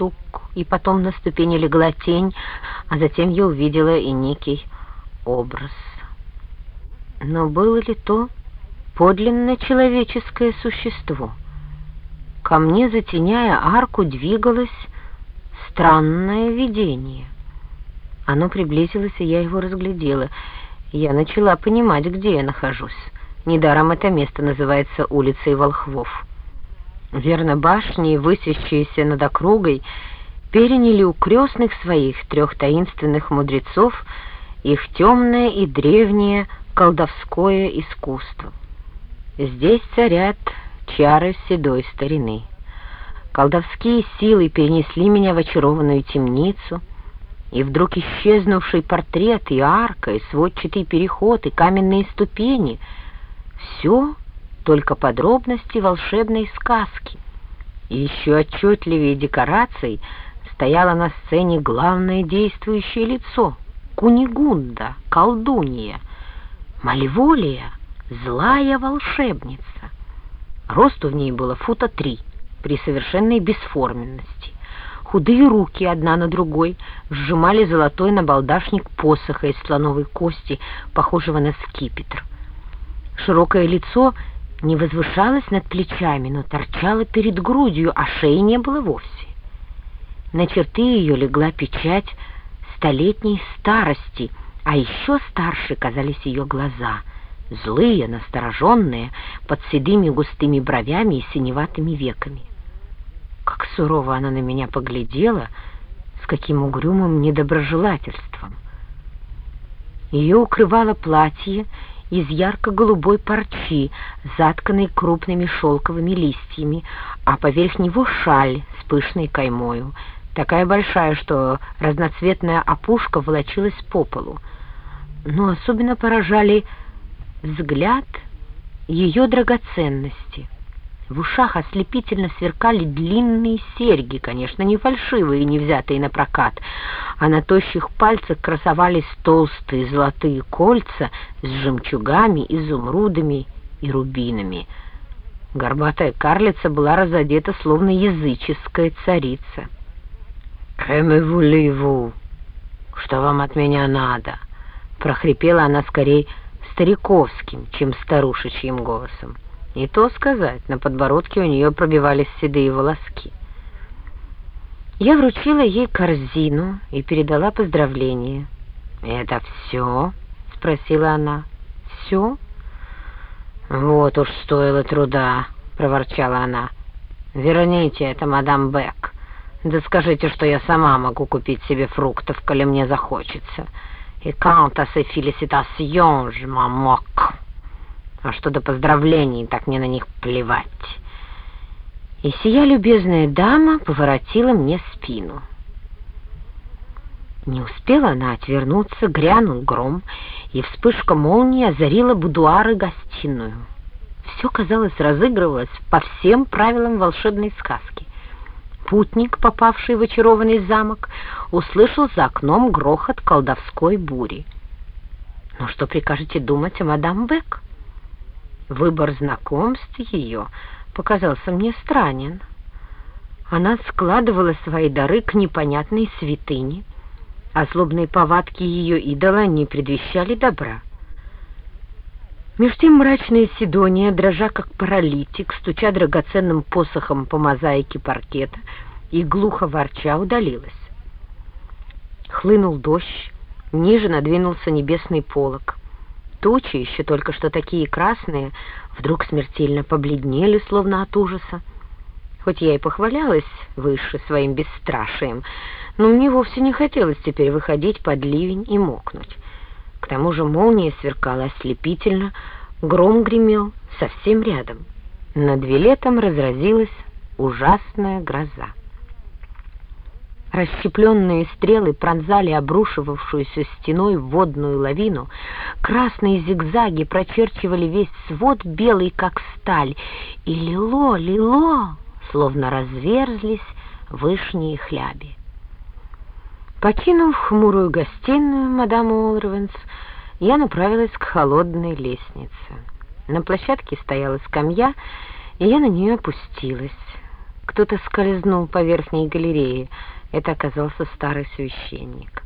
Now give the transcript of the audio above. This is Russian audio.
стук, и потом на ступени легла тень, а затем я увидела и некий образ. Но было ли то подлинно человеческое существо? Ко мне, затеняя арку, двигалось странное видение. Оно приблизилось, и я его разглядела. Я начала понимать, где я нахожусь. Недаром это место называется улицей Волхвов. Верно, башни, высящиеся над округой, переняли у крестных своих трех таинственных мудрецов их темное и древнее колдовское искусство. Здесь царят чары седой старины. Колдовские силы перенесли меня в очарованную темницу, и вдруг исчезнувший портрет и арка, и сводчатый переход, и каменные ступени — все только подробности волшебной сказки. И еще отчетливее декораций стояло на сцене главное действующее лицо — Кунигунда, колдунья, Малеволия, злая волшебница. Росту в ней было фута три — при совершенной бесформенности. Худые руки одна на другой сжимали золотой набалдашник посоха из слоновой кости, похожего на скипетр. Широкое лицо не возвышалось над плечами, но торчало перед грудью, а шеи не было вовсе. На черты ее легла печать столетней старости, а еще старше казались ее глаза — злые, настороженные, под седыми густыми бровями и синеватыми веками. Как сурово она на меня поглядела, с каким угрюмым недоброжелательством. Ее укрывало платье из ярко-голубой парчи, затканной крупными шелковыми листьями, а поверх него шаль с пышной каймою, такая большая, что разноцветная опушка волочилась по полу. Но особенно поражали взгляд ее драгоценности. В ушах ослепительно сверкали длинные серьги, конечно, не фальшивые не взятые на прокат, а на тощих пальцах красовались толстые золотые кольца с жемчугами, изумрудами и рубинами. Горбатая карлица была разодета, словно языческая царица. «Кэмэ-ву-ли-ву! Что вам от меня надо?» — прохрипела она скорее стариковским, чем старушечьим голосом. И то сказать, на подбородке у нее пробивались седые волоски. Я вручила ей корзину и передала поздравление. «Это все?» — спросила она. «Все?» «Вот уж стоило труда», — проворчала она. «Верните это, мадам Бек. Да скажите, что я сама могу купить себе фруктов, коли мне захочется». И ces félicitations, je m'en moque. А что до поздравлений, так мне на них плевать. И сия любезная дама поворотила мне спину. Не успела она отвернуться, грянул гром, и вспышка молнии озарила будуар и гостиную. Все, казалось, разыгрывалось по всем правилам волшебной сказки. Путник, попавший в очарованный замок, услышал за окном грохот колдовской бури. «Ну что прикажете думать о мадам Бек?» Выбор знакомств ее показался мне странен. Она складывала свои дары к непонятной святыне, а злобные повадки ее идола не предвещали добра. Меж тем мрачная Сидония, дрожа как паралитик, стуча драгоценным посохом по мозаике паркета и глухо ворча удалилась. Хлынул дождь, ниже надвинулся небесный полог. Тучи, еще только что такие красные, вдруг смертельно побледнели, словно от ужаса. Хоть я и похвалялась выше своим бесстрашием, но мне вовсе не хотелось теперь выходить под ливень и мокнуть. К тому же молния сверкала ослепительно, гром гремел совсем рядом. Над Вилетом разразилась ужасная гроза. Расщепленные стрелы пронзали обрушивавшуюся стеной водную лавину, красные зигзаги прочерчивали весь свод белый, как сталь, и лило, лило, словно разверзлись вышние хляби. Покинув хмурую гостиную мадам Олрвенс, я направилась к холодной лестнице. На площадке стояла скамья, и я на нее опустилась. Кто-то скользнул по верхней галерее. Это оказался старый священник.